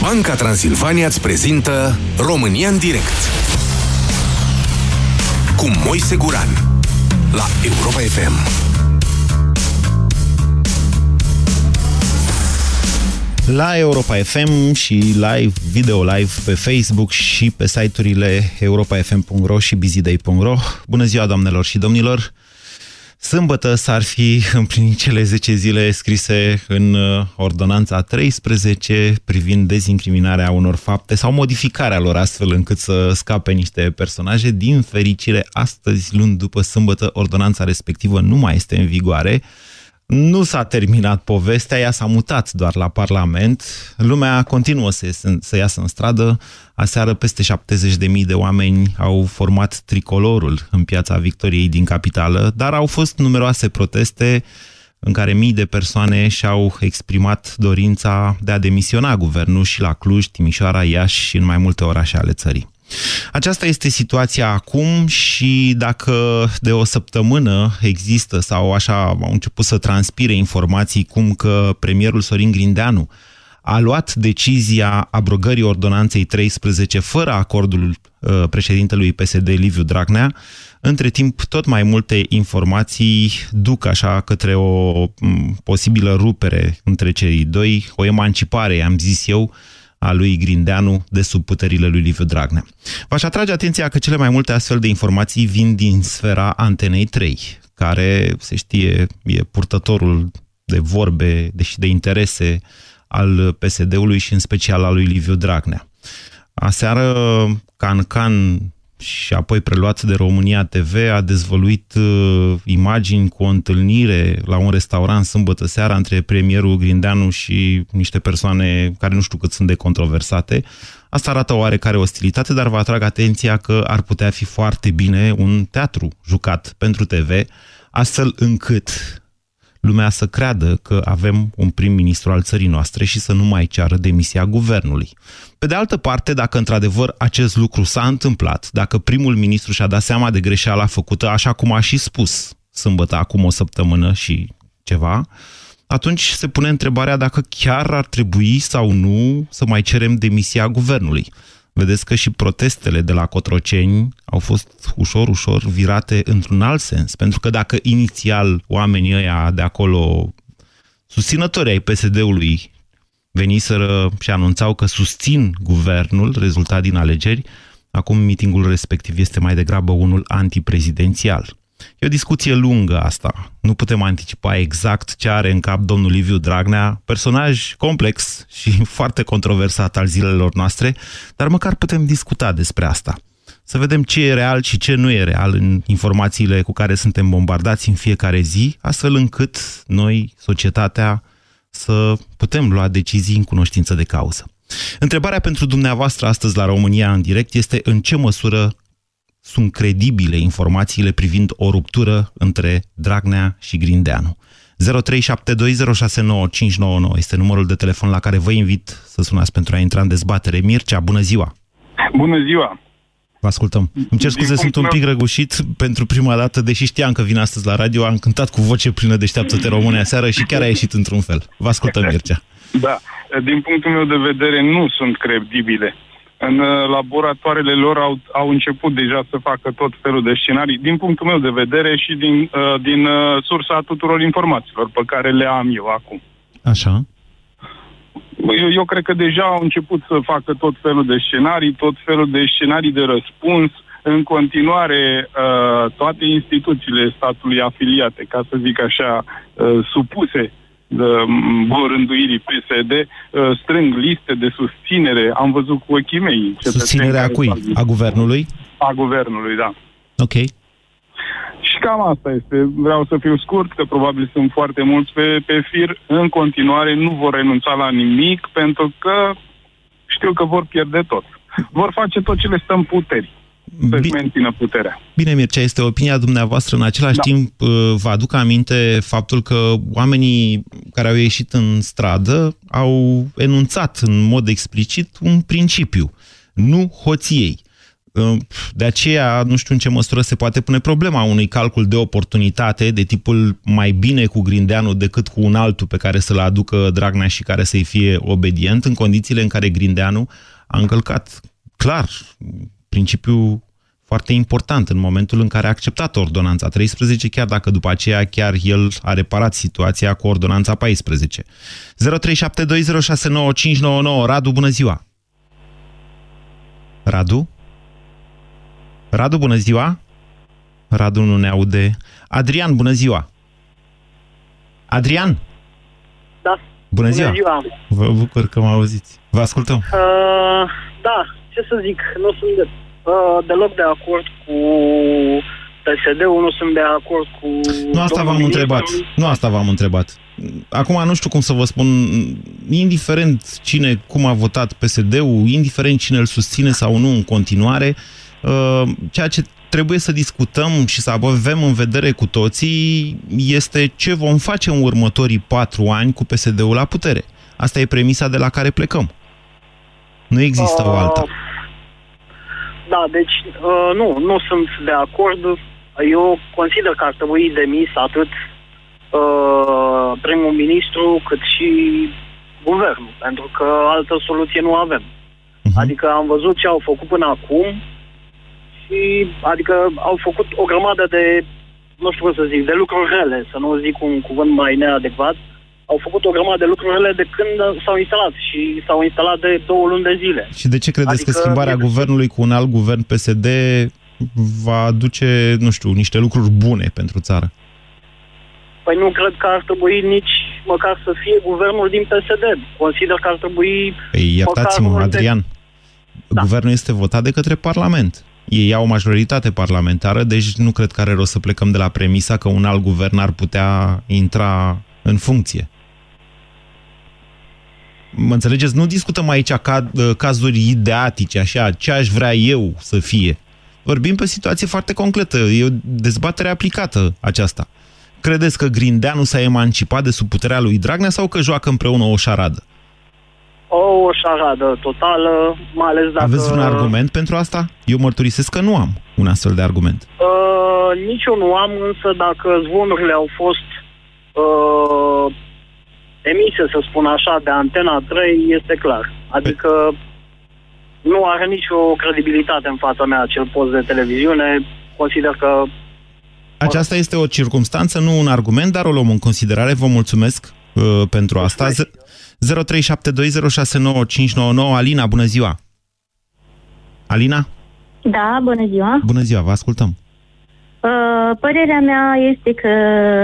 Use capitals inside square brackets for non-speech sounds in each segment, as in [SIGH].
Banca Transilvania îți prezintă România în direct cu Moise Guran la Europa FM. La Europa FM și live, video live pe Facebook și pe site-urile europafm.ro și bizidei.ro. Bună ziua, doamnelor și domnilor! Sâmbătă s-ar fi împlinit cele 10 zile scrise în uh, ordonanța 13 privind dezincriminarea unor fapte sau modificarea lor astfel încât să scape niște personaje. Din fericire, astăzi, luni după sâmbătă, ordonanța respectivă nu mai este în vigoare. Nu s-a terminat povestea, ea s-a mutat doar la Parlament. Lumea continuă să, să iasă în stradă. Aseară peste 70.000 de oameni au format tricolorul în piața Victoriei din capitală, dar au fost numeroase proteste în care mii de persoane și-au exprimat dorința de a demisiona guvernul și la Cluj, Timișoara, Iași și în mai multe orașe ale țării. Aceasta este situația acum și dacă de o săptămână există sau așa au început să transpire informații cum că premierul Sorin Grindeanu a luat decizia abrogării ordonanței 13 fără acordul uh, președintelui PSD Liviu Dragnea, între timp tot mai multe informații duc așa către o m, posibilă rupere între cei doi, o emancipare, am zis eu, a lui Grindeanu de sub puterile lui Liviu Dragnea. V-aș atrage atenția că cele mai multe astfel de informații vin din sfera Antenei 3, care, se știe, e purtătorul de vorbe și de interese al PSD-ului și în special al lui Liviu Dragnea. Aseară, Can Can și apoi preluat de România TV, a dezvăluit uh, imagini cu o întâlnire la un restaurant sâmbătă seara între premierul Grindeanu și niște persoane care nu știu cât sunt de controversate. Asta arată o oarecare ostilitate, dar vă atrag atenția că ar putea fi foarte bine un teatru jucat pentru TV, astfel încât lumea să creadă că avem un prim-ministru al țării noastre și să nu mai ceară demisia guvernului. Pe de altă parte, dacă într-adevăr acest lucru s-a întâmplat, dacă primul ministru și-a dat seama de greșeala făcută, așa cum a și spus sâmbătă acum o săptămână și ceva, atunci se pune întrebarea dacă chiar ar trebui sau nu să mai cerem demisia guvernului vedeți că și protestele de la Cotroceni au fost ușor, ușor virate într-un alt sens. Pentru că dacă inițial oamenii ăia de acolo, susținătorii ai PSD-ului, veniseră și anunțau că susțin guvernul rezultat din alegeri, acum mitingul respectiv este mai degrabă unul antiprezidențial. E o discuție lungă asta. Nu putem anticipa exact ce are în cap domnul Liviu Dragnea, personaj complex și [LAUGHS] foarte controversat al zilelor noastre, dar măcar putem discuta despre asta. Să vedem ce e real și ce nu e real în informațiile cu care suntem bombardați în fiecare zi, astfel încât noi, societatea, să putem lua decizii în cunoștință de cauză. Întrebarea pentru dumneavoastră astăzi la România în direct este în ce măsură sunt credibile informațiile privind o ruptură între Dragnea și Grindeanu. 0372069599 este numărul de telefon la care vă invit să sunați pentru a intra în dezbatere. Mircea, bună ziua! Bună ziua! Vă ascultăm. Îmi cer scuze, sunt un pic răgușit pentru prima dată, deși știam că vin astăzi la radio, am cântat cu voce plină Deșteaptă-te România seară și chiar a ieșit într-un fel. Vă ascultăm, Mircea. [LAUGHS] Da, din punctul meu de vedere nu sunt credibile în uh, laboratoarele lor au, au început deja să facă tot felul de scenarii, din punctul meu de vedere și din, uh, din uh, sursa tuturor informațiilor pe care le am eu acum. Așa. Eu, eu cred că deja au început să facă tot felul de scenarii, tot felul de scenarii de răspuns, în continuare uh, toate instituțiile statului afiliate, ca să zic așa, uh, supuse rânduirii PSD uh, strâng liste de susținere. Am văzut cu ochii mei. Susținerea cui? A guvernului? A guvernului, da. Ok. Și cam asta este. Vreau să fiu scurt, că probabil sunt foarte mulți pe, pe fir. În continuare nu vor renunța la nimic, pentru că știu că vor pierde tot. Vor face tot ce le stă în puteri să-și mențină puterea. Bine, Mircea, este opinia dumneavoastră. În același da. timp, uh, vă aduc aminte faptul că oamenii care au ieșit în stradă au enunțat în mod explicit un principiu. Nu hoției. De aceea, nu știu în ce măsură se poate pune problema unui calcul de oportunitate de tipul mai bine cu Grindeanu decât cu un altul pe care să-l aducă Dragnea și care să-i fie obedient, în condițiile în care Grindeanu a încălcat clar principiul foarte important în momentul în care a acceptat ordonanța 13, chiar dacă după aceea chiar el a reparat situația cu ordonanța 14. 0372069599 Radu, bună ziua! Radu? Radu, bună ziua! Radu nu ne aude. Adrian, bună ziua! Adrian? Da. Bună ziua! Bună ziua. Vă bucur că mă auziți. Vă ascultăm. Uh, da, ce să zic, nu sunt de, uh, deloc de acord cu PSD-ul, nu sunt de acord cu... Nu asta v-am întrebat. Nu asta v-am întrebat. Acum nu știu cum să vă spun, indiferent cine, cum a votat PSD-ul, indiferent cine îl susține sau nu în continuare, uh, ceea ce trebuie să discutăm și să avem în vedere cu toții este ce vom face în următorii patru ani cu PSD-ul la putere. Asta e premisa de la care plecăm. Nu există uh, o alta. Da, deci uh, nu, nu sunt de acord. Eu consider că ar trebui demis atât uh, primul ministru cât și guvernul, pentru că altă soluție nu avem. Uh-huh. Adică am văzut ce au făcut până acum și adică au făcut o grămadă de, nu știu cum să zic, de lucruri rele, să nu zic un cuvânt mai neadecvat, uh, au făcut o grămadă de lucrurile de când s-au instalat și s-au instalat de două luni de zile. Și de ce credeți adică că schimbarea e... guvernului cu un alt guvern PSD va aduce, nu știu, niște lucruri bune pentru țară? Păi nu cred că ar trebui nici măcar să fie guvernul din PSD. Consider că ar trebui... Păi, iertați-mă, Adrian, da. guvernul este votat de către Parlament. Ei au majoritate parlamentară, deci nu cred că are rost să plecăm de la premisa că un alt guvern ar putea intra în funcție. Mă înțelegeți? Nu discutăm aici ca, ă, cazuri ideatice, așa, ce aș vrea eu să fie. Vorbim pe situație foarte concretă. E o dezbatere aplicată aceasta. Credeți că Grindeanu s-a emancipat de sub puterea lui Dragnea sau că joacă împreună o șaradă? O șaradă totală, mai ales dacă... Aveți un argument pentru asta? Eu mărturisesc că nu am un astfel de argument. Uh, nici eu nu am, însă dacă zvonurile au fost uh, emise, să spun așa, de Antena 3 este clar. Adică nu are nicio credibilitate în fața mea acel post de televiziune. Consider că... Aceasta este o circunstanță, nu un argument, dar o luăm în considerare. Vă mulțumesc uh, pentru asta. 0372069599 Alina, bună ziua! Alina? Da, bună ziua! Bună ziua, vă ascultăm! Uh, părerea mea este că,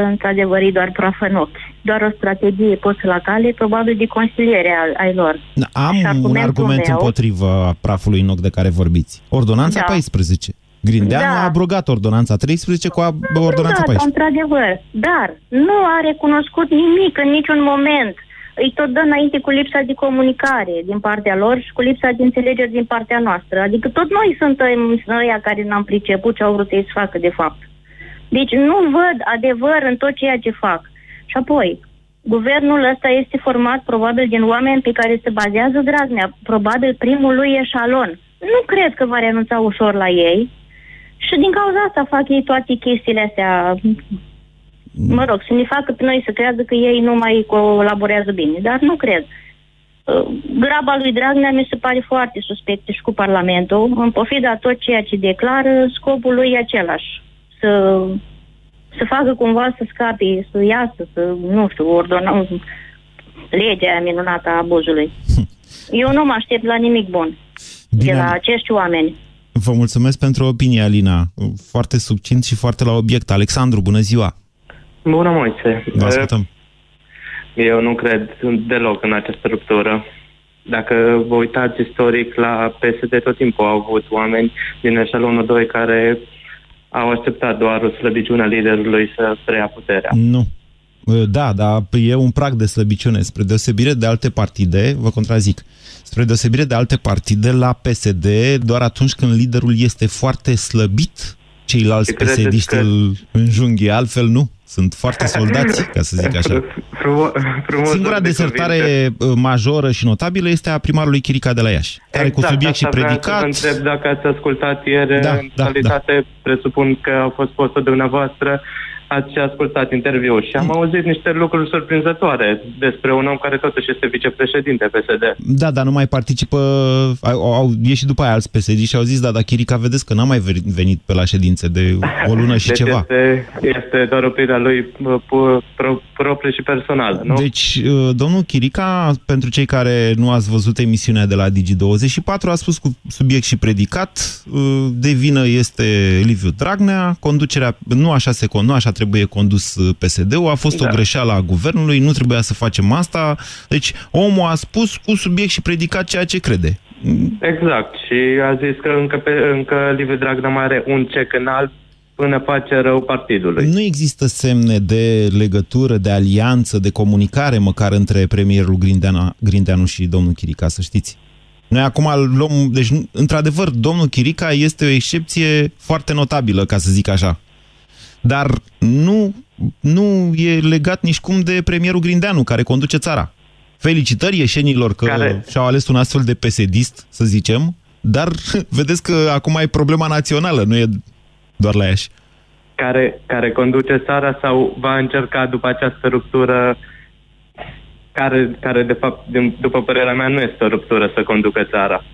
într-adevăr, e doar proaf în ochi. Doar o strategie pusă la cale, probabil de consiliere ai lor. Da, am un argument meu, împotriva prafului în ochi de care vorbiți. Ordonanța da. 14. Grindeanu da. a abrogat ordonanța 13 cu ordonanța da, 14. într-adevăr. Dar nu a recunoscut nimic în niciun moment îi tot dă înainte cu lipsa de comunicare din partea lor și cu lipsa de înțelegere din partea noastră. Adică tot noi suntem ăia care n-am priceput ce au vrut ei să facă de fapt. Deci nu văd adevăr în tot ceea ce fac. Și apoi, guvernul ăsta este format probabil din oameni pe care se bazează Dragnea, probabil primul lui eșalon. Nu cred că va renunța ușor la ei și din cauza asta fac ei toate chestiile astea mă rog, să ne facă pe noi să creadă că ei nu mai colaborează bine, dar nu cred. Uh, graba lui Dragnea mi se pare foarte suspectă și cu Parlamentul. În pofida tot ceea ce declară, scopul lui e același. Să, să facă cumva să scape, să iasă, să, nu știu, ordonăm legea minunată a abuzului. [LAUGHS] Eu nu mă aștept la nimic bun Bine. de la acești oameni. Vă mulțumesc pentru opinie, Alina. Foarte succint și foarte la obiect. Alexandru, bună ziua! Bună, Moise. Vă ascultăm. Eu nu cred deloc în această ruptură. Dacă vă uitați istoric la PSD, tot timpul au avut oameni din eșalonul 2 care au acceptat doar o slăbiciune a liderului să preia puterea. Nu. Da, dar e un prag de slăbiciune. Spre deosebire de alte partide, vă contrazic, spre deosebire de alte partide, la PSD, doar atunci când liderul este foarte slăbit, ceilalți psd că... îl înjunghe, altfel nu? Sunt foarte soldați, ca să zic așa. Frumos Singura de desertare cuvinte. uh, majoră și notabilă este a primarului Chirica de la Iași, care cu Exact, subiect și asta vreau predicat... Să vă întreb dacă ați ascultat ieri Da, în da, calitate, presupun că a fost postul dumneavoastră, ați ascultat interviul și am auzit niște lucruri surprinzătoare despre un om care totuși este vicepreședinte PSD. Da, dar nu mai participă, au, au ieșit după aia alți PSD și au zis, da, dar Chirica, vedeți că n-a mai venit pe la ședințe de o lună și deci ceva. Este, este doar opinia lui uh, pu- pro, proprie și personală, nu? Deci, uh, domnul Chirica, pentru cei care nu ați văzut emisiunea de la Digi24, a spus cu subiect și predicat, uh, de vină este Liviu Dragnea, conducerea, nu așa, se, con- nu așa trebuie condus uh, PSD-ul, a fost Da. o greșeală a guvernului, nu trebuia să facem asta, deci omul a spus cu subiect și predicat ceea ce crede. Exact. Și a zis că încă, pe, încă Liviu Dragnea mai are un cec în alb până face rău partidului. Nu există semne de legătură, de alianță, de comunicare măcar între premierul Grindeanu, Grindeanu și domnul Chirica, să știți. Noi acum îl luăm... Deci, nu- într-adevăr, domnul Chirica este o excepție foarte notabilă, ca să zic așa. Dar nu, nu e legat nici cum de premierul Grindeanu, care conduce țara. Felicitări ieșenilor că Care- și-au ales un astfel de pesedist, să zicem, dar [LAUGHS] vedeți că acum e problema națională, nu e doar la Iași. care, care conduce țara sau va încerca după această ruptură care, care de fapt, din, după părerea mea, nu este o ruptură să conducă țara.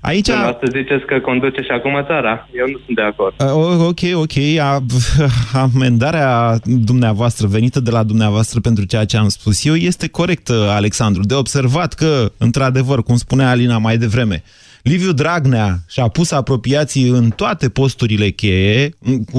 Aici... Dumneavoastră ziceți că conduce și acum țara. Eu nu sunt de acord. Uh, Ok, ok. A, [LAUGHS] amendarea dumneavoastră venită de la dumneavoastră pentru ceea ce am spus eu este corectă, Alexandru. De observat că, într-adevăr, cum spunea Alina mai devreme, Liviu Dragnea și-a pus apropiații în toate posturile cheie, cu,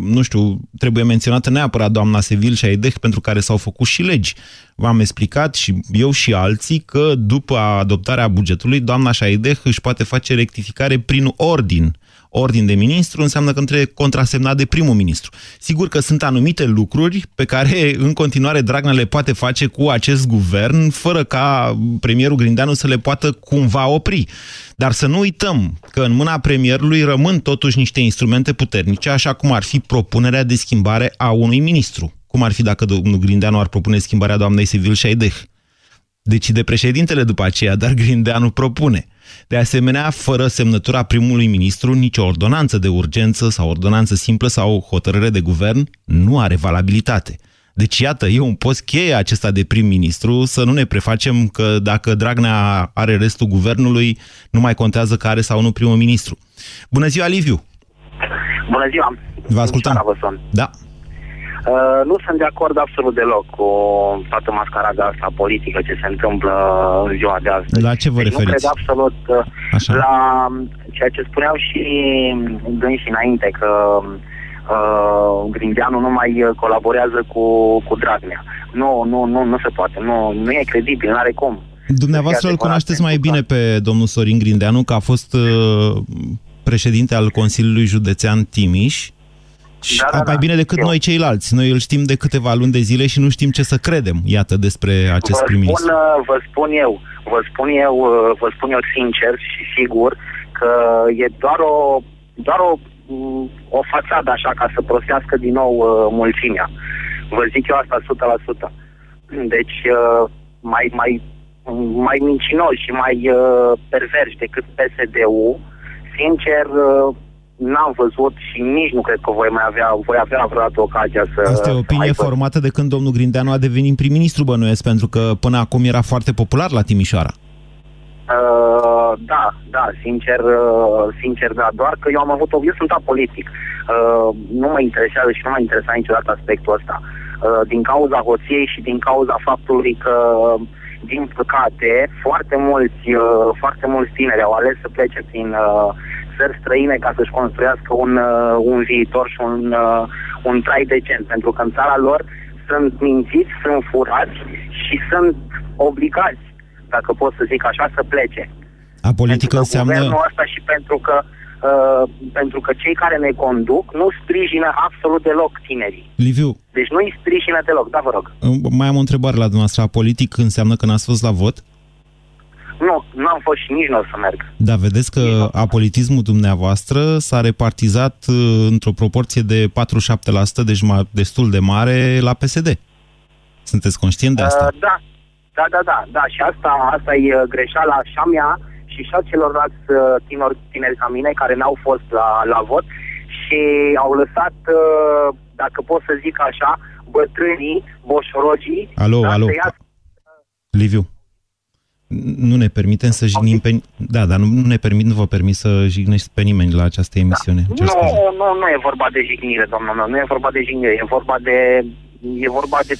nu știu, trebuie menționată neapărat doamna Sevil și Șaideh, pentru care s-au făcut și legi. V-am explicat și eu și alții că după adoptarea bugetului, doamna Șaideh își poate face rectificare prin ordin. Ordin de ministru înseamnă că trebuie contrasemnat de primul ministru. Sigur că sunt anumite lucruri pe care în continuare Dragnea le poate face cu acest guvern, fără ca premierul Grindeanu să le poată cumva opri. Dar să nu uităm că în mâna premierului rămân totuși niște instrumente puternice, așa cum ar fi propunerea de schimbare a unui ministru. Cum ar fi dacă domnul Grindeanu ar propune schimbarea doamnei Sevil Șaideh? Decide președintele după aceea, dar Grindeanu propune. De asemenea, fără semnătura primului ministru, nicio ordonanță de urgență sau ordonanță simplă sau hotărâre de guvern nu are valabilitate. Deci, iată, e un post cheie acesta de prim-ministru, să nu ne prefacem că dacă Dragnea are restul guvernului, nu mai contează că are sau nu primul ministru. Bună ziua, Liviu! Bună ziua! Vă ascultăm. Seara, vă sun. Da. Uh, nu sunt de acord absolut deloc cu toată mascarada asta politică ce se întâmplă în ziua de astăzi. La ce vă deci referiți? Nu cred absolut uh, Așa. la ceea ce spuneau și dânsii înainte, că uh, Grindeanu nu mai uh, colaborează cu, cu Dragnea. Nu, nu, nu, nu se poate. Nu, nu e credibil, nu are cum. Dumneavoastră îl adevărat, cunoașteți mai pentru bine pe domnul Sorin Grindeanu, că a fost uh, președinte al Consiliului Județean Timiș. Și Da, da, mai da, bine decât eu. noi ceilalți. Noi îl știm de câteva luni de zile și nu știm ce să credem, iată, despre acest vă spun, prim-ministru. uh, vă spun eu, vă spun eu, uh, vă spun eu sincer și sigur că e doar o, doar o, mm, o fațadă așa ca să prostească din nou uh, mulțimea. Vă zic eu asta 100%. Deci uh, mai, mai, mai mincinoși și mai uh, perversi decât PSD-ul, sincer, uh, n-am văzut și nici nu cred că voi mai avea, voi avea vreodată ocazia să... Asta e o să opinie mai văd. formată de când domnul Grindeanu a devenit prim-ministru bănuiesc, pentru că până acum era foarte popular la Timișoara. Uh, da, da, sincer, uh, sincer, da, doar că eu am avut o, eu sunt apolitic. Uh, nu mă interesează și nu m-a interesat niciodată aspectul ăsta. Uh, din cauza hoției și din cauza faptului că, din păcate, foarte mulți, uh, foarte mulți tineri au ales să plece prin uh, țări străine ca să-și construiască un, uh, un viitor și un, uh, un trai decent. Pentru că în țara lor sunt mințiți, sunt furați și sunt obligați dacă pot să zic așa, să plece. A politică pentru că înseamnă... guvernul ăsta și pentru că, uh, pentru că cei care ne conduc nu sprijină absolut deloc tinerii. Liviu, Deci nu îi sprijină deloc, da, vă rog. mai am o întrebare la dumneavoastră. A politic înseamnă că n-ați fost la vot? Nu, nu am fost și nici nu o să merg. Da, vedeți că apolitismul dumneavoastră s-a repartizat uh, într-o proporție de 47%, deci ma- destul de mare, la PSD. Sunteți conștient de asta? Uh, da, da, da, da, da. Și asta, asta e uh, greșeala așa mea și și a celorlalți uh, tineri, tineri ca mine care n-au fost la, la vot și au lăsat, uh, dacă pot să zic așa, bătrânii, boșorogii... Alo, da, alo, să ia- Liviu. Nu ne permitem să jignim pe... Da, dar nu, nu ne permit, nu vă permit să jignești pe nimeni la această emisiune. Îmi cer Nu, scuze. nu, nu e vorba de jignire, domnul meu, nu e vorba de jignire, e vorba de, e vorba de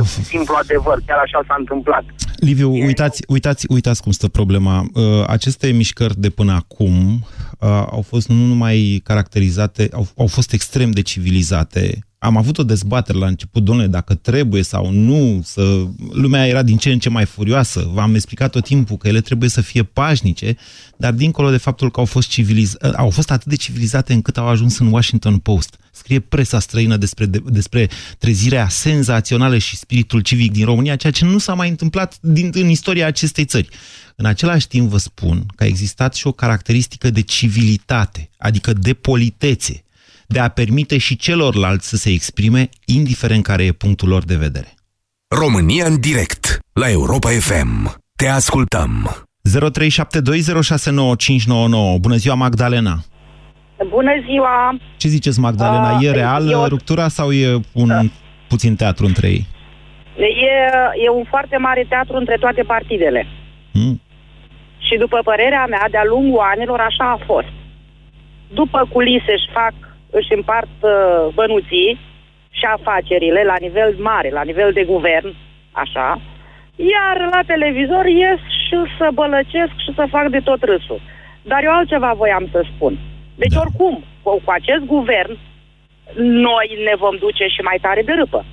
Of. simplu adevăr, chiar așa s-a întâmplat. Liviu, uitați, uitați, uitați cum stă problema. Uh, aceste mișcări de până acum uh, au fost nu numai caracterizate, au, au fost extrem de civilizate. Am avut o dezbatere la început, domnule, dacă trebuie sau nu, să... lumea era din ce în ce mai furioasă. V-am explicat tot timpul că ele trebuie să fie pașnice, dar dincolo de faptul că au fost, civiliz... au fost atât de civilizate încât au ajuns în Washington Post. Scrie presa străină despre, de, despre trezirea senzațională și spiritul civic din România, ceea ce nu s-a mai întâmplat din, în istoria acestei țări. În același timp vă spun că a existat și o caracteristică de civilitate, adică de politețe, de a permite și celorlalți să se exprime, indiferent care e punctul lor de vedere. România în direct la Europa FM. Te ascultăm. 0372069599. Bună ziua, Magdalena! Bună ziua! Ce ziceți, Magdalena? Ah, E reală eu- ruptura sau e un puțin teatru între ei? E, e un foarte mare teatru între toate partidele. Hmm? Și după părerea mea, de-a lungul anilor, așa a fost. După culise își fac, își împart uh, bănuții și afacerile la nivel mare, la nivel de guvern, așa, iar la televizor ies și să bălăcesc și să fac de tot râsul. Dar eu altceva voiam să spun. Deci Da. oricum, cu, cu acest guvern, noi ne vom duce și mai tare de râpă.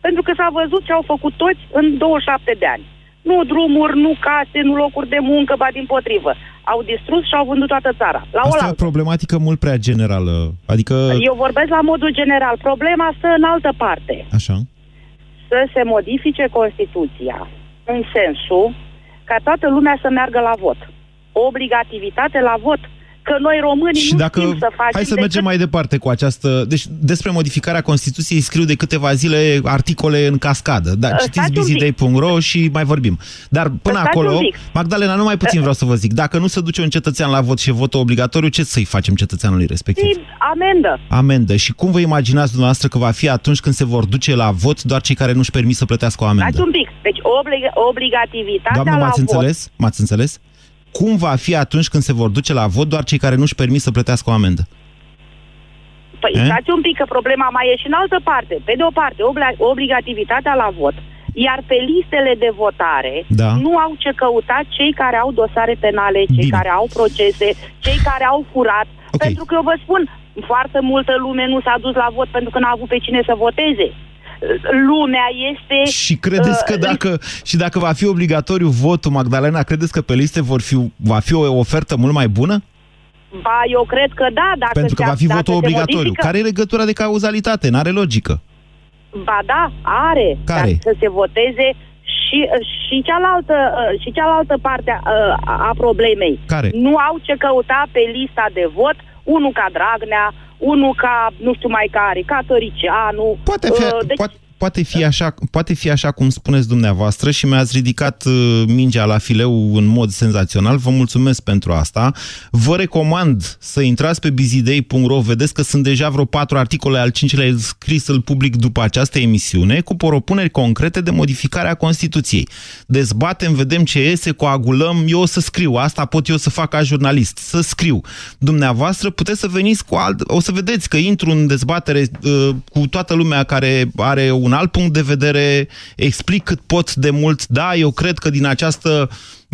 Pentru că s-a văzut ce au făcut toți în 27 de ani. Nu drumuri, nu case, nu locuri de muncă, ba din potrivă. Au distrus și au vândut toată țara. La Asta e o oaltă. problematică mult prea generală. Adică, Eu vorbesc la modul general. Problema stă în altă parte. așa, Să se modifice Constituția în sensul ca toată lumea să meargă la vot. Obligativitate la vot. Că noi românii și nu dacă... știm să facem Hai să decât- mergem mai departe cu această... Deci, despre modificarea Constituției scriu de câteva zile articole în cascadă. Da, Uh, citiți stați un pic. bizidei.ro și mai vorbim. Dar până Stați acolo, un pic. Magdalena, nu mai puțin vreau să vă zic. Dacă nu se duce un cetățean la vot și e votul obligatoriu, ce să-i facem cetățeanului respectiv? Și amendă. Amendă. Și cum vă imaginați dumneavoastră că va fi atunci când se vor duce la vot doar cei care nu-și permit să plătească o Stați amendă? un pic. Deci oblig- obligativitatea Doamnă, la m-ați vot. înțeles? M-ați înțeles? Cum va fi atunci când se vor duce la vot doar cei care nu-și permit să plătească o amendă? Păi Eh? stați un pic că problema mai e și în altă parte. Pe de o parte, obla- obligativitatea la vot, iar pe listele de votare Da. nu au ce căuta cei care au dosare penale, cei Bine. care au procese, cei care au furat. Ok. Pentru că eu vă spun, foarte multă lume nu s-a dus la vot pentru că n-a avut pe cine să voteze. Lumea este... Și credeți că uh, dacă, și dacă va fi obligatoriu votul, Magdalena, credeți că pe liste vor fi, va fi o ofertă mult mai bună? Ba, eu cred că da, dacă Pentru că se, va fi dacă votul se obligatoriu. modifică- Care e legătura de cauzalitate? N-are logică. Ba da, are. Care? Dar să se voteze și, și, cealaltă, uh, și cealaltă parte a, a problemei. Care? Nu au ce căuta pe lista de vot unul ca Dragnea, unul ca, nu știu mai care, ca Tăricianu. Poate fi, Uh, deci, poate, poate, fi așa, poate fi așa cum spuneți dumneavoastră și mi-ați ridicat uh, mingea la fileu în mod senzațional. Vă mulțumesc pentru asta. Vă recomand să intrați pe bizidei.ro. Vedeți că sunt deja vreo patru articole, al cincilea e scris în public după această emisiune, cu propuneri concrete de modificare a Constituției. Dezbatem, vedem ce iese, coagulăm. Eu o să scriu. Asta pot eu să fac ca jurnalist. Să scriu. Dumneavoastră puteți să veniți cu alt... O să vedeți că intru în dezbatere uh, cu toată lumea care are un alt punct de vedere, explic cât pot de mult. Da, eu cred că din această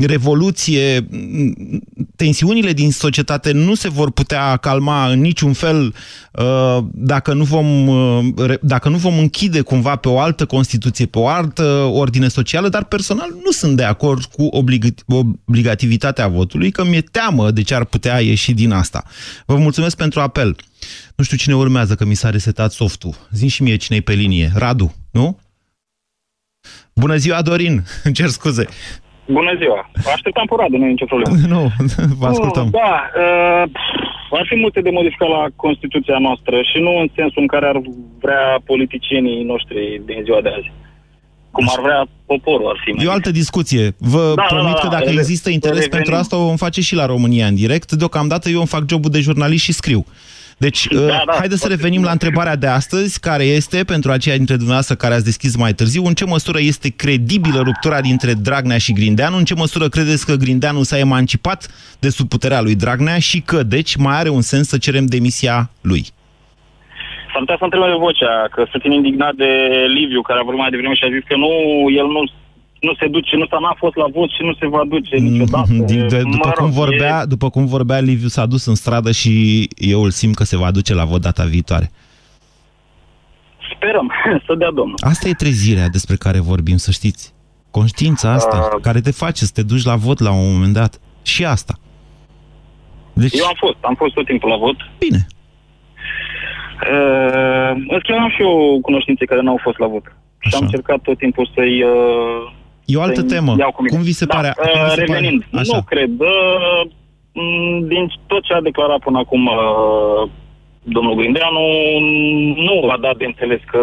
revoluție, m, tensiunile din societate nu se vor putea calma în niciun fel uh, dacă nu vom, uh, re- dacă nu vom închide cumva pe o altă Constituție, pe o altă ordine socială, dar personal nu sunt de acord cu oblig- obligativitatea votului, că mi-e teamă de ce ar putea ieși din asta. Vă mulțumesc pentru apel. Nu știu cine urmează, că mi s-a resetat softul. Zin și mie cine pe linie. Radu, nu? Bună ziua, Dorin! [LAUGHS] Îmi cer scuze. Bună ziua! Așteptam pe radă, nu e nicio problemă. [LAUGHS] nu, vă ascultăm. Uh, da, uh, ar fi multe de modificat la Constituția noastră și nu în sensul în care ar vrea politicienii noștri din ziua de azi. Cum ar vrea poporul, ar fi. Mai E o altă discuție. Vă Da, promit da, da, că dacă da. există interes Revenim. pentru asta, o vom face și la România în direct. Deocamdată eu îmi fac jobul de jurnalist și scriu. Deci, Da, uh, da, haideți să foarte revenim bine. la întrebarea de astăzi, care este, pentru aceia dintre dumneavoastră care ați deschis mai târziu, în ce măsură este credibilă ruptura dintre Dragnea și Grindeanu, în ce măsură credeți că Grindeanu s-a emancipat de sub puterea lui Dragnea și că, deci, mai are un sens să cerem demisia lui. S-ar putea să întrebe de vocea, că sunt indignat de Liviu, care a vorbit mai devreme și a zis că nu, el nu, nu se duce, nu s-a n-a fost la vot și nu se va duce niciodată. Din, de, Mă după, rog, cum vorbea, e- după cum vorbea, Liviu s-a dus în stradă și eu îl simt că se va duce la vot data viitoare. Sperăm [LAUGHS] să dea domnul. Asta e trezirea despre care vorbim, să știți. Conștiința asta, Uh. care te face să te duci la vot la un moment dat. Și asta. Deci, Eu am fost, am fost tot timpul la vot. bine. Uh, în schimb, am și eu cunoștințe care n-au fost la vot. Și Așa. am încercat tot timpul să-i... Uh, E o altă să-i temă. iau cu mine. Cum vi se da, pare? Uh, cum vi se revenind, pare? Așa. nu cred. Uh, m, din tot ce a declarat până acum uh, domnul Grindeanu, nu a dat de înțeles că...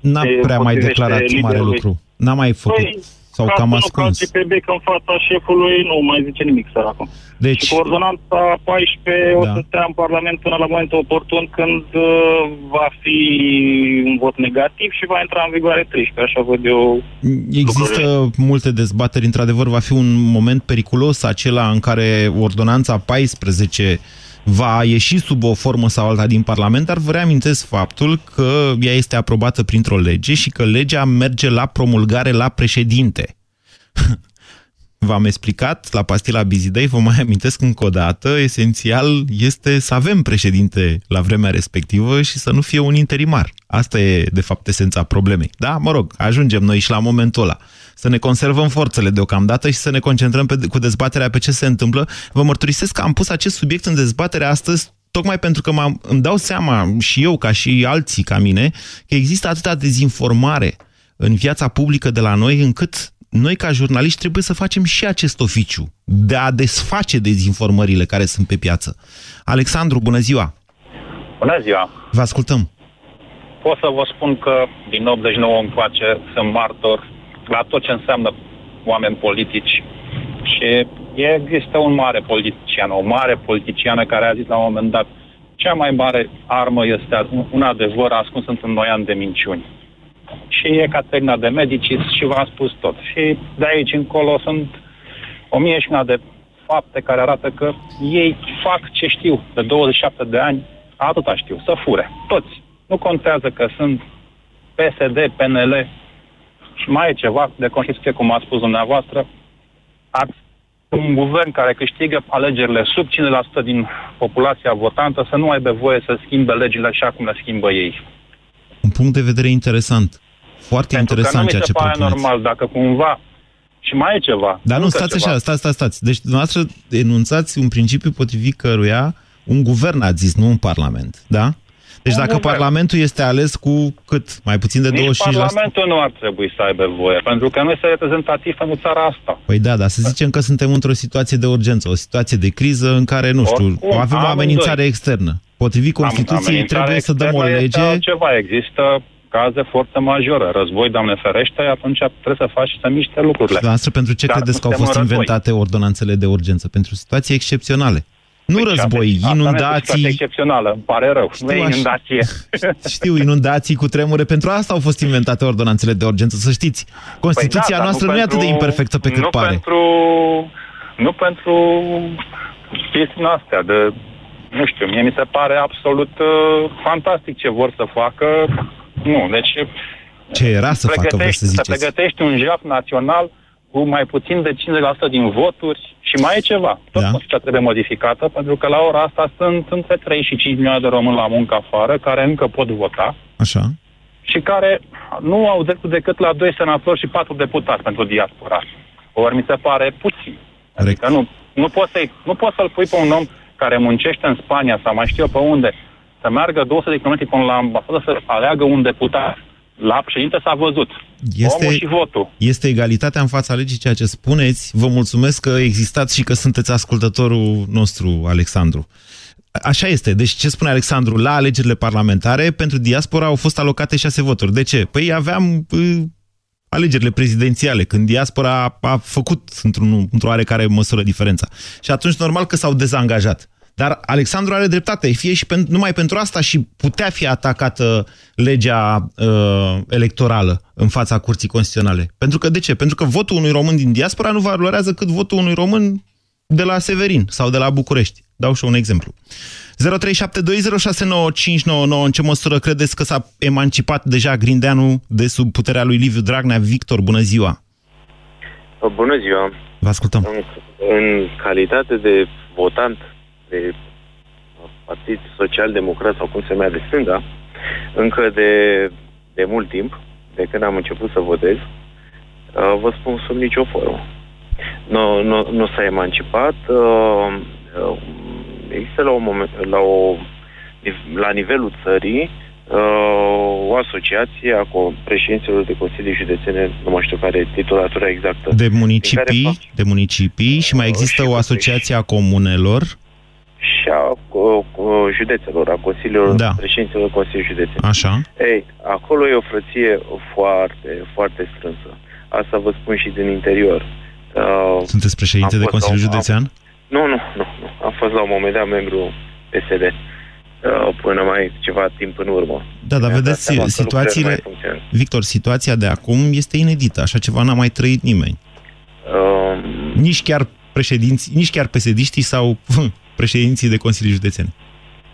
N-a se prea mai potrivește declarat mare liderului. lucru. N-a mai făcut. Păi, sau ca cam să nu ascuns. calce pe bec în fața șefului, nu mai zice nimic, săracul. Deci, Și cu ordonanța 14 o Da. să stea în Parlament până la momentul oportun când uh, va fi un vot negativ și va intra în vigoare 13, așa văd eu. Există multe dezbateri, într-adevăr va fi un moment periculos acela în care ordonanța 14 va ieși sub o formă sau alta din Parlament, dar vă reamintesc faptul că ea este aprobată printr-o lege și că legea merge la promulgare la președinte. [LAUGHS] V-am explicat la pastila Bizidei, vă mai amintesc încă o dată, esențial este să avem președinte la vremea respectivă și să nu fie un interimar. Asta e, de fapt, esența problemei. Da? Mă rog, ajungem noi și la momentul ăla. Să ne conservăm forțele deocamdată și să ne concentrăm pe, cu dezbaterea pe ce se întâmplă. Vă mărturisesc că am pus acest subiect în dezbatere astăzi tocmai pentru că m-am, îmi dau seama și eu, ca și alții ca mine, că există atâta dezinformare în viața publică de la noi, încât noi, ca jurnaliști, trebuie să facem și acest oficiu de a desface dezinformările care sunt pe piață. Alexandru, bună ziua! Bună ziua! Vă ascultăm! Pot să vă spun că din 89 încoace sunt martor la tot ce înseamnă oameni politici și există un mare politician, o mare politiciană care a zis la un moment dat cea mai mare armă este un adevăr ascuns într-un noi ani de minciuni. Și e Caterina de Medicis și v-am spus tot. Și de aici încolo sunt o mie și una de fapte care arată că ei fac ce știu de 27 de ani, atâta știu, să fure. Toți. Nu contează că sunt PSD, PNL și mai e ceva de constituție, cum a spus dumneavoastră. Ați un guvern care câștigă alegerile sub 50% din populația votantă să nu aibă voie să schimbe legile așa cum le schimbă ei. Un punct de vedere interesant. Foarte Pentru că nu interesant mi ceea se ce pare propuneți. normal dacă cumva și mai e ceva. Dar nu, încă stați ceva. așa, stați, stați, stați. Deci, dumneavoastră enunțați un principiu potrivit căruia un guvern a zis, nu un parlament, da? Deci Un dacă guvern. parlamentul este ales cu cât? Mai puțin de Nici 25%? Parlamentul nu ar trebui să aibă voie, pentru că nu este reprezentativ pentru țara asta. Păi da, dar să zicem că suntem într-o situație de urgență, o situație de criză în care, nu știu, Oricum, avem o amândoi. amenințare externă. Potrivit Constituției Amenințarea trebuie să dăm o externă este lege... altceva. Există caze foarte majore. Război, Doamne ferește, atunci trebuie să faci să miște lucrurile. Dumneavoastră, pentru ce Dar credeți că au suntem fost în război. inventate ordonanțele de urgență? Pentru situații excepționale. Nu Păi, război, asta- asta nu este o situație inundații... excepțională, îmi pare rău. Știu nu e așa. inundație. [LAUGHS] Știu, inundații cu tremure, pentru asta au fost inventate ordonanțele de urgență, să știți. Constituția Păi da, dar noastră nu, e atât de imperfectă pe cât nu pare. Pentru, nu pentru chestiile astea de, nu știu, mie mi se pare absolut uh, fantastic ce vor să facă. Nu, deci Ce era să facă, vreți pregătești, să ziceți? pregătești un jaf național cu mai puțin de 50% din voturi și mai e ceva. Tot Da. Constituția trebuie modificată, pentru că la ora asta sunt între 3 și 5 milioane de români la muncă afară, care încă pot vota Așa. și care nu au dreptul decât la doi senatori și patru deputați pentru diaspora. Ori mi se pare puțin. Adică nu, nu, poți să nu poți să-l pui pe un om care muncește în Spania sau mai știu eu pe unde, să meargă 200 de km până la ambasadă să aleagă un deputat La președinte s-a văzut. Este, Omul și votul. este egalitatea în fața legii ceea ce spuneți. Vă mulțumesc că existați și că sunteți ascultătorul nostru, Alexandru. Așa este. Deci ce spune Alexandru? La alegerile parlamentare, pentru diaspora au fost alocate șase voturi. De ce? Păi aveam uh, alegerile prezidențiale, când diaspora a, a făcut într-un, într-o oarecare măsură diferența. Și atunci normal că s-au dezangajat. Dar Alexandru are dreptate, fie și pen, numai pentru asta și putea fi atacată legea uh, electorală în fața Curții Constituționale. Pentru că de ce? Pentru că votul unui român din diaspora nu valorează cât votul unui român de la Severin sau de la București. Dau și un exemplu. 0372069599 În ce măsură credeți că s-a emancipat deja Grindeanu de sub puterea lui Liviu Dragnea? Victor, bună ziua! Bună ziua! Vă ascultăm. În, în calitate de votant de Partid Social-Democrat sau cum se numea de stânga, încă de, de mult timp, de când am început să votez, uh, vă spun sub nicio formă. Nu, nu, nu s-a emancipat. Uh, uh, există la, un moment, la, o, la nivelul țării o asociație a președinților de consilii județene, nu mai știu care e titulatura exactă. De municipii, de municipii și mai există și o asociație a comunelor și a uh, județelor, a consiliilor, da. președinților Consiliului Județen. Așa. Ei, acolo e o frăție foarte, foarte strânsă. Asta vă spun și din interior. Uh, Sunteți președinte de Consiliul la, Județean? Am, nu, nu, nu, nu. Am fost la un moment dat membru PSD uh, până mai ceva timp în urmă. Da, dar vedeți, situațiile... Victor, situația de acum este inedită. Așa ceva n-a mai trăit nimeni. Uh, nici chiar președinți, nici chiar pesediștii sau președinții de Consilii Județene.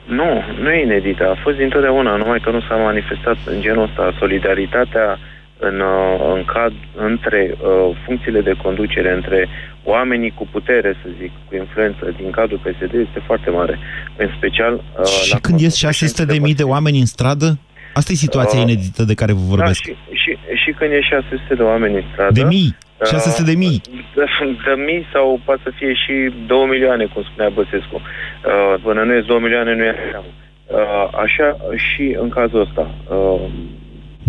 Nu, nu e inedită. A fost dintotdeauna, numai că nu s-a manifestat în genul ăsta. Solidaritatea în, uh, în cad, între uh, funcțiile de conducere, între oamenii cu putere, să zic, cu influență din cadrul PSD este foarte mare. În special... Uh, și la când ies 600 de mii de oameni în stradă? Asta e situația uh, inedită de care vă da, vorbesc. Da, și, și, și când e 600 de oameni în stradă... De mii! 600 de mii. De, de mii sau poate să fie și 2 milioane, cum spunea Băsescu. Uh, până nu e 2 milioane, nu e așa. Uh, așa și în cazul ăsta.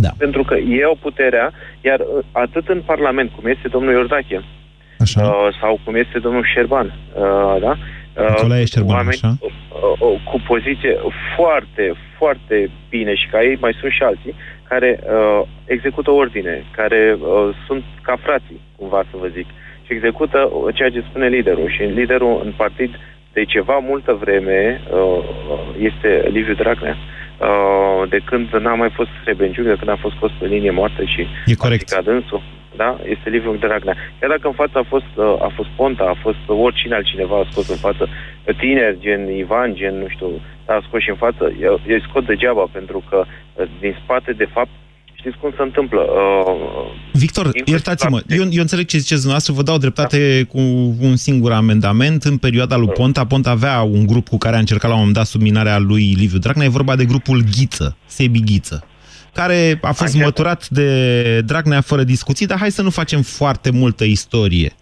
Uh, da. Pentru că e o puterea, iar uh, atât în Parlament, cum este domnul Iordache, așa. Uh, sau cum este domnul Șerban, uh, da? Uh, Șerban, oameni așa? Uh, uh, cu poziție foarte, foarte bine și ca ei mai sunt și alții, care uh, execută ordine, care uh, sunt ca frații, cumva să vă zic, și execută uh, ceea ce spune liderul. Și liderul în partid de ceva multă vreme uh, este Liviu Dragnea. Uh, de când n-a mai fost Srebenciuc, de când a fost scos pe linie moartă și e corect. a dânsul, da? Este Liviu Dragnea. Chiar dacă în față a fost, uh, a fost Ponta, a fost oricine altcineva a scos în față, tineri, gen Ivan, gen, nu știu, a scos și în față, eu, eu scot degeaba, pentru că uh, din spate, de fapt, știți cum se întâmplă. Uh, Victor, iertați-mă, eu, eu înțeleg ce ziceți dumneavoastră, vă dau dreptate da. cu un singur amendament. În perioada lui Ponta, Ponta avea un grup cu care a încercat la un moment dat subminarea lui Liviu Dragnea, e vorba de grupul Ghiță, Sebi Ghiță care a fost Așa. măturat de Dragnea fără discuții, dar hai să nu facem foarte multă istorie.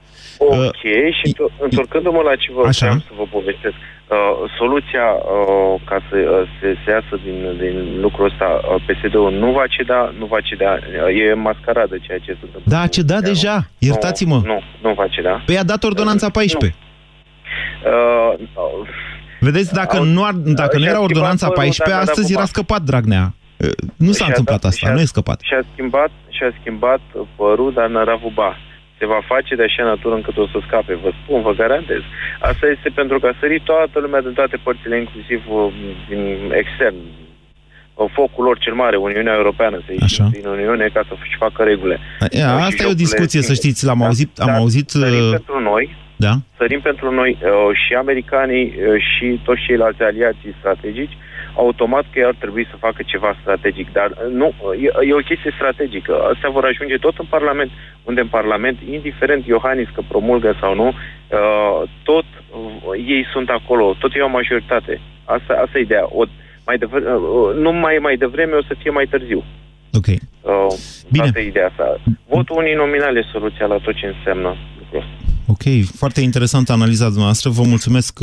Ok, uh, și întorcându-mă la ce vă vreau să vă povestesc, Uh, soluția uh, ca să uh, se, se iasă din, din lucrul ăsta, uh, PSD-ul nu va ceda, nu va ceda, uh, e mascaradă ceea ce se întâmplă. Da, a cedat deja, iertați-mă. Nu, nu, nu va ceda. Păi a dat ordonanța 14. Uh, uh, Vedeți, dacă uh, nu, ar, dacă nu era ordonanța 14, astăzi era scăpat Dragnea. Uh, nu s-a întâmplat asta, nu e scăpat. Și-a schimbat, și-a schimbat părul, dar n-a buba se va face de așa natură încât o să scape. Vă spun, vă garantez. Asta este pentru că a sărit toată lumea din toate părțile, inclusiv uh, din extern. Focul lor cel mare, Uniunea Europeană, să ieșim din Uniune ca să-și facă regulile. Ia, asta e o discuție, să știți, l-am da, auzit, am auzit... Sărim uh... pentru noi, da? sărim pentru noi uh, și americanii uh, și toți ceilalți aliații strategici, automat că ei ar trebui să facă ceva strategic. Dar uh, nu, e, e o chestie strategică. Astea vor ajunge tot în Parlament, unde în Parlament, indiferent Iohannis că promulgă sau nu, uh, tot uh, ei sunt acolo, tot e o majoritate. Asta, asta e ideea. O, mai devreme, nu mai mai devreme, o să fie mai târziu. Ok. Uh, Bine. Asta e ideea asta. Votul uninominal e soluția la tot ce înseamnă lucrul ăsta. Ok, foarte interesantă analiza dumneavoastră. Vă mulțumesc,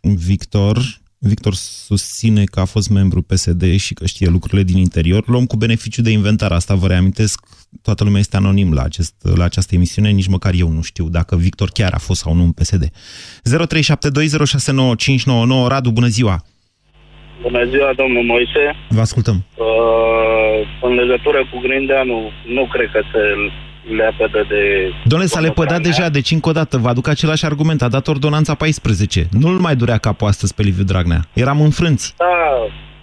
Victor. Victor susține că a fost membru PSD și că știe lucrurile din interior. Luăm cu beneficiu de inventar. Asta vă reamintesc, toată lumea este anonim la, acest, la această emisiune, nici măcar eu nu știu dacă Victor chiar a fost sau nu în PSD. 0372069599 Radu, bună ziua! Bună ziua, domnul Moise. Vă ascultăm. Uh, în legătură cu Grindeanu, nu cred că se lepădă de... Domnule, s-a lepădat deja, deci încă o dată, vă aduc același argument, a dat ordonanța 14. Nu-l mai durea capul astăzi pe Liviu Dragnea. Eram înfrânți. Da,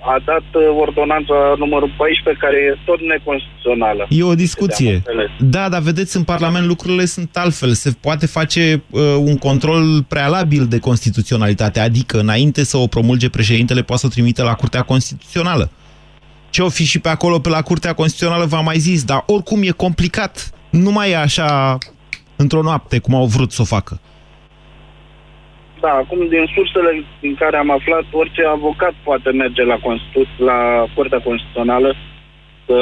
a dat uh, ordonanța numărul 14, care e tot neconstituțională. E o discuție. Da, dar vedeți, în Parlament lucrurile sunt altfel. Se poate face uh, un control prealabil de constituționalitate, adică înainte să o promulge președintele, poate să o trimite la Curtea Constituțională. Ce o fi și pe acolo, pe la Curtea Constituțională, v-am mai zis, dar oricum e complicat. Nu mai e așa într-o noapte, cum au vrut să o facă. Da, acum din sursele din care am aflat, orice avocat poate merge la, Constitu- la Curtea Constituțională să...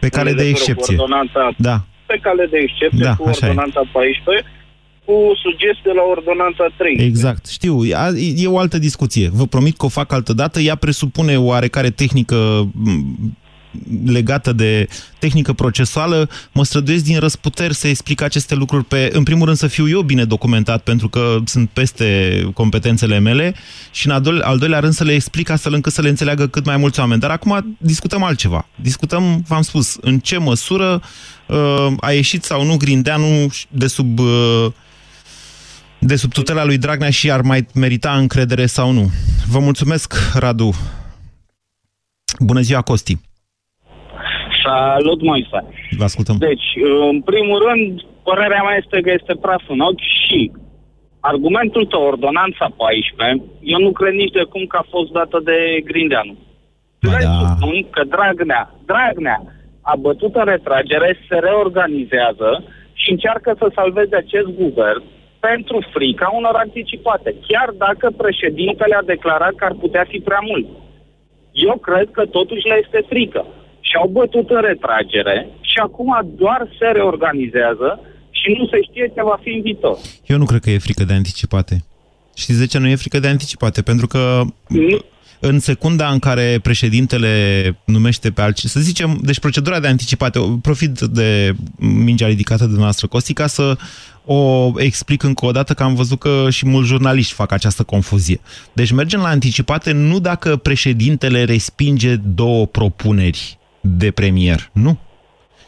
Pe cale de excepție. Da. Pe cale de excepție Da, cu așa e. ordonanța 14, cu sugestie la ordonanța 3. Exact, știu. A- E o altă discuție. Vă promit că o fac altă dată. Ea presupune o oarecare tehnică m, legată de tehnică procesuală. Mă străduiesc din răsputeri să explic aceste lucruri pe... În primul rând să fiu eu bine documentat, pentru că sunt peste competențele mele și în al doilea, al doilea rând să le explic astfel încât să le înțeleagă cât mai mulți oameni. Dar acum discutăm altceva. Discutăm, v-am spus, în ce măsură uh, a ieșit sau nu Grindeanu de sub... Uh, de sub tutela lui Dragnea și ar mai merita încredere sau nu. Vă mulțumesc, Radu. Bună ziua, Costi. Salut, Moise. Vă ascultăm. Deci, în primul rând, părerea mea este că este praf în ochi și argumentul tău, ordonanța 14, eu nu cred nici de cum că a fost dată de Grindeanu. Presupun că Dragnea, Dragnea a bătut în retragere, se reorganizează și încearcă să salveze acest guvern pentru frica unor anticipate, chiar dacă președintele a declarat că ar putea fi prea mult. Eu cred că totuși le este frică. Și-au bătut în retragere și acum doar se reorganizează și nu se știe ce va fi în viitor. Eu nu cred că e frică de anticipate. Știți de ce nu e frică de anticipate? Pentru că în secunda în care președintele numește pe altcineva, să zicem, deci procedura de anticipate, profit de mingea ridicată de noastră, Costi, ca să o explic încă o dată, că am văzut că și mulți jurnaliști fac această confuzie. Deci mergem la anticipate nu dacă președintele respinge două propuneri de premier, nu.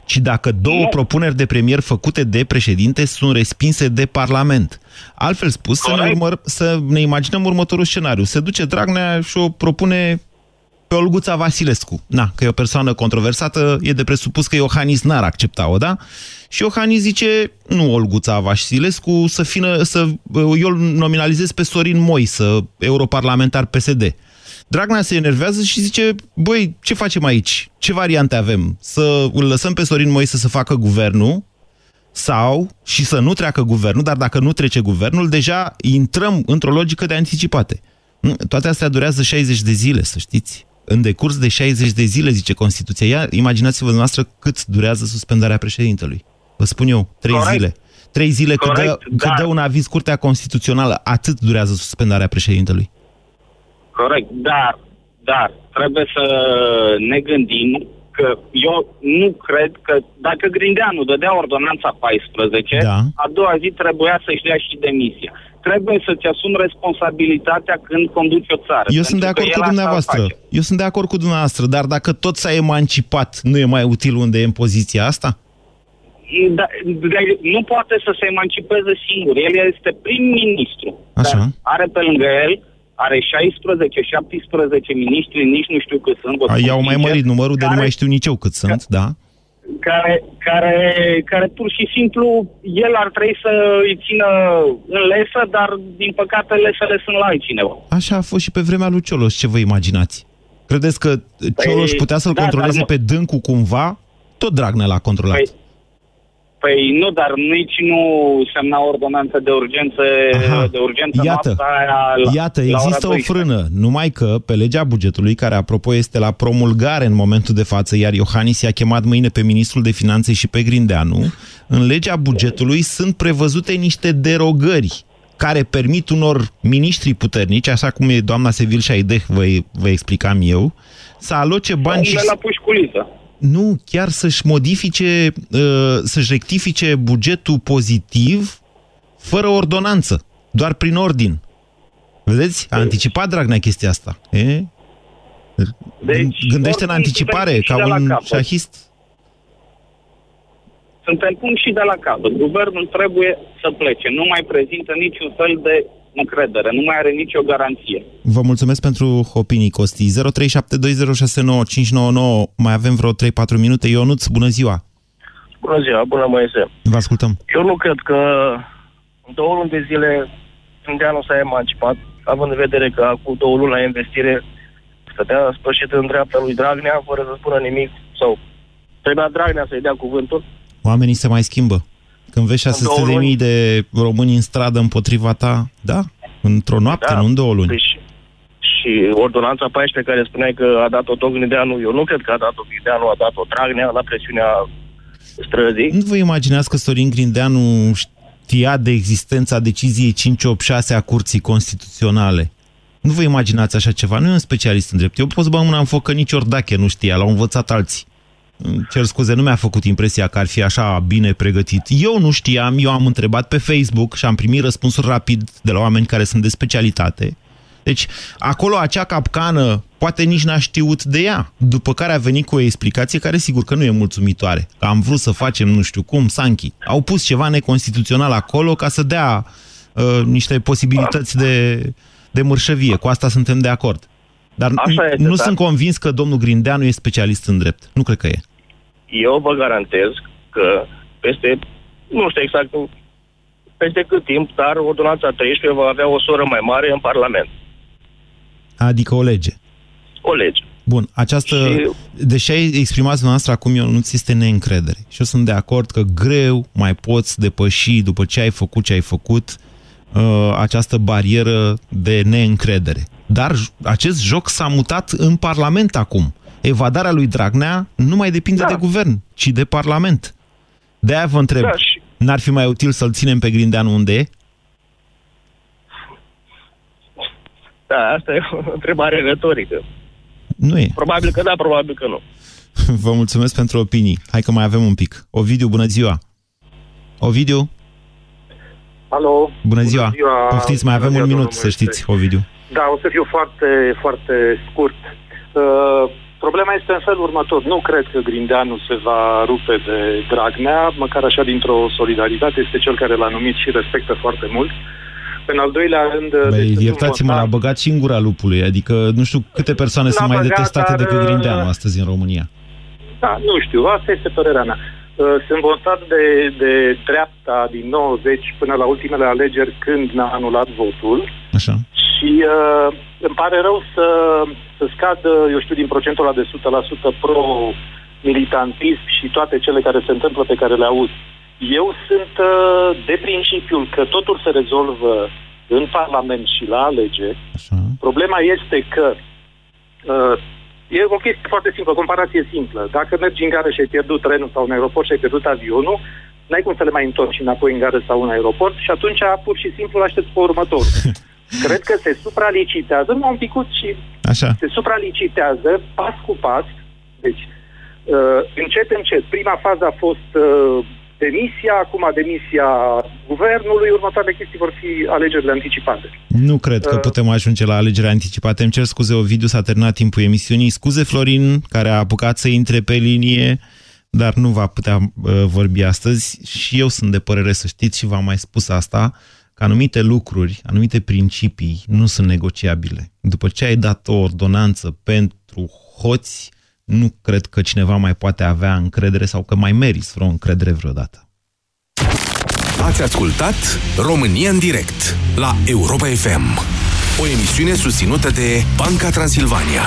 Ci dacă două propuneri de premier făcute de președinte sunt respinse de Parlament. Altfel spus, să ne, urmăr, să ne imaginăm următorul scenariu. Se duce Dragnea și o propune pe Olguța Vasilescu. Na, că e o persoană controversată, e de presupus că Iohannis n-ar accepta-o, da? Și Iohannis zice, nu Olguța Vasilescu, să fină, să, eu îl nominalizez pe Sorin Moisă, europarlamentar PSD. Dragnea se enervează și zice, băi, ce facem aici? Ce variante avem? Să îl lăsăm pe Sorin Moise să facă guvernul sau și să nu treacă guvernul, dar dacă nu trece guvernul, deja intrăm într-o logică de anticipate. Nu, Toate astea durează 60 de zile, să știți. În decurs de 60 de zile, zice Constituția. Ia, imaginați-vă noastră cât durează suspendarea președintelui. Vă spun eu, 3 Corect. zile. 3 zile cât dă, Corect, cât dă un aviz Curtea Constituțională, atât durează suspendarea președintelui. Corect, dar, dar trebuie să ne gândim că eu nu cred că dacă Grindeanu dădea ordonanța 14, Da. a doua zi trebuia să-și dea și demisia. Trebuie să-ți asumi responsabilitatea când conduci o țară. Eu sunt de Pentru că acord el cu asta dumneavoastră. face. Eu sunt de acord cu dumneavoastră, dar dacă tot s-a emancipat, nu e mai util unde e în poziția asta? Da, de- nu poate să se emancipeze singur. El este prim-ministru. Așa. Dar are pe lângă el, are 16-17 ministri, nici nu știu cât sunt. vă A, spun I-au mai sincer, mărit numărul, de nu care- mai știu nici eu cât sunt, da? care, care, care pur și simplu el ar trebui să îi țină în lesă, dar din păcate lesele sunt la altcineva. Așa a fost și pe vremea lui Cioloș, ce vă imaginați? Credeți că Cioloș putea să-l da, controleze dar pe dâncu cumva? Tot Dragnea l-a controlat. Păi, păi nu, dar nici nu semna ordonanță de urgență, de urgență Iată, noaptea aia la, Iată, la ora există o 12. frână, numai că pe legea bugetului, care apropo este la promulgare în momentul de față, iar Iohannis i-a chemat mâine pe ministrul de finanțe și pe Grindeanu, în legea bugetului sunt prevăzute niște derogări care permit unor miniștri puternici, așa cum e doamna Sevil Șaideh, vă, vă explicam eu, să aloce bani și... la pușculiță. Nu, chiar să-și modifice, uh, să-și rectifice bugetul pozitiv fără ordonanță, doar prin ordin. Vedeți? A anticipat Dragnea chestia asta. E? Deci, Gândește în anticipare, ca un șahist. Suntem punct și de la capăt. Guvernul trebuie să plece. Nu mai prezintă niciun fel de încredere. Nu mai are nicio garanție. Vă mulțumesc pentru opinii, Costi. 0372069599. Mai avem vreo 3-4 minute. Ionuț, bună ziua! Bună ziua, bună Moise. Vă ascultăm. Eu nu cred că în două luni de zile Indianul s-a emancipat, având în vedere că cu două luni la investire stătea spășit în dreapta lui Dragnea, fără să spună nimic, sau trebuia Dragnea să-i dea cuvântul. Oamenii se mai schimbă. Când vezi 600 de mii de români în stradă împotriva ta, da, într-o noapte, da. nu în două luni. Deci, și ordonanța 14 care spunea că a dat-o Tognideanu, eu nu cred că a dat-o Grindeanu, a dat-o Dragnea la presiunea străzii. Nu vă imaginați că Sorin Grindeanu știa de existența deciziei 586 a Curții Constituționale? Nu vă imaginați așa ceva, nu e un specialist în drept. Eu pot să bag mâna în foc că nici Ordache nu știa, l-au învățat alții cer scuze, nu mi-a făcut impresia că ar fi așa bine pregătit. Eu nu știam, eu am întrebat pe Facebook și am primit răspunsuri rapid de la oameni care sunt de specialitate. Deci, acolo acea capcană, poate nici n-a știut de ea, după care a venit cu o explicație care sigur că nu e mulțumitoare. Că am vrut să facem nu știu cum, Sanchi. Au pus ceva neconstituțional acolo ca să dea uh, niște posibilități de, de mărșăvie. Cu asta suntem de acord. Dar Așa este, nu dar... sunt convins că domnul Grindeanu e specialist în drept. Nu cred că e. Eu vă garantez că peste, nu știu exact peste cât timp, dar ordonanța 13 va avea o soră mai mare în Parlament. Adică o lege. O lege. Bun, această... Și... Deși ai exprimat noastră acum, eu nu ți este neîncredere. Și eu sunt de acord că greu mai poți depăși, după ce ai făcut ce ai făcut, uh, această barieră de neîncredere. Dar acest joc s-a mutat în Parlament acum. Evadarea lui Dragnea nu mai depinde da. de guvern, ci de Parlament. De-aia vă întreb, da, și... n-ar fi mai util să-l ținem pe Grindeanu unde e? Da, asta e o întrebare retorică. Nu e. Probabil că da, probabil că nu. [LAUGHS] Vă mulțumesc pentru opinii. Hai că mai avem un pic. Ovidiu, bună ziua! Ovidiu? Alo. Bună ziua. Bună ziua. Poftiți, mai avem un minut, să știți, Ovidiu. Da, o să fiu foarte, foarte scurt. Uh, problema este în felul următor. Nu cred că Grindeanu se va rupe de Dragnea, măcar așa dintr-o solidaritate. Este cel care l-a numit și respectă foarte mult. În al doilea rând... Băi, iertați-mă, l-a băgat singura lupului. Adică nu știu câte persoane sunt mai detestate dar... decât Grindeanu uh, astăzi în România. Da, nu știu. Asta este părerea mea. Uh, sunt votat de, de dreapta din 90 până la ultimele alegeri când n-a anulat votul. Așa. Și uh, îmi pare rău să, să scadă, eu știu, din procentul ăla de 100% pro-militantism și toate cele care se întâmplă pe care le aud. Eu sunt uh, de principiul că totul se rezolvă în Parlament și la alegeri. Așa. Problema este că uh, E o chestie foarte simplă, o comparație simplă. Dacă mergi în gară și ai pierdut trenul sau în aeroport și ai pierdut avionul, n-ai cum să le mai întorci înapoi în gară sau în aeroport și atunci pur și simplu aștepți pe următorul. [LAUGHS] Cred că se supralicitează, nu un picut și Așa. se supralicitează pas cu pas. Deci, uh, încet, încet. Prima fază a fost uh, demisia, acum demisia guvernului, următoarele chestii vor fi alegerile anticipate. Nu cred că uh, putem ajunge la alegerile anticipate. Îmi cer scuze, Ovidiu, s-a terminat timpul emisiunii. Scuze, Florin, care a apucat să intre pe linie, dar nu va putea uh, vorbi astăzi. Și eu sunt de părere, să știți, și v-am mai spus asta, că anumite lucruri, anumite principii nu sunt negociabile. După ce ai dat o ordonanță pentru hoți, nu cred că cineva mai poate avea încredere sau că mai meriți vreo încredere vreodată. Ați ascultat România în direct la Europa FM, o emisiune susținută de Banca Transilvania.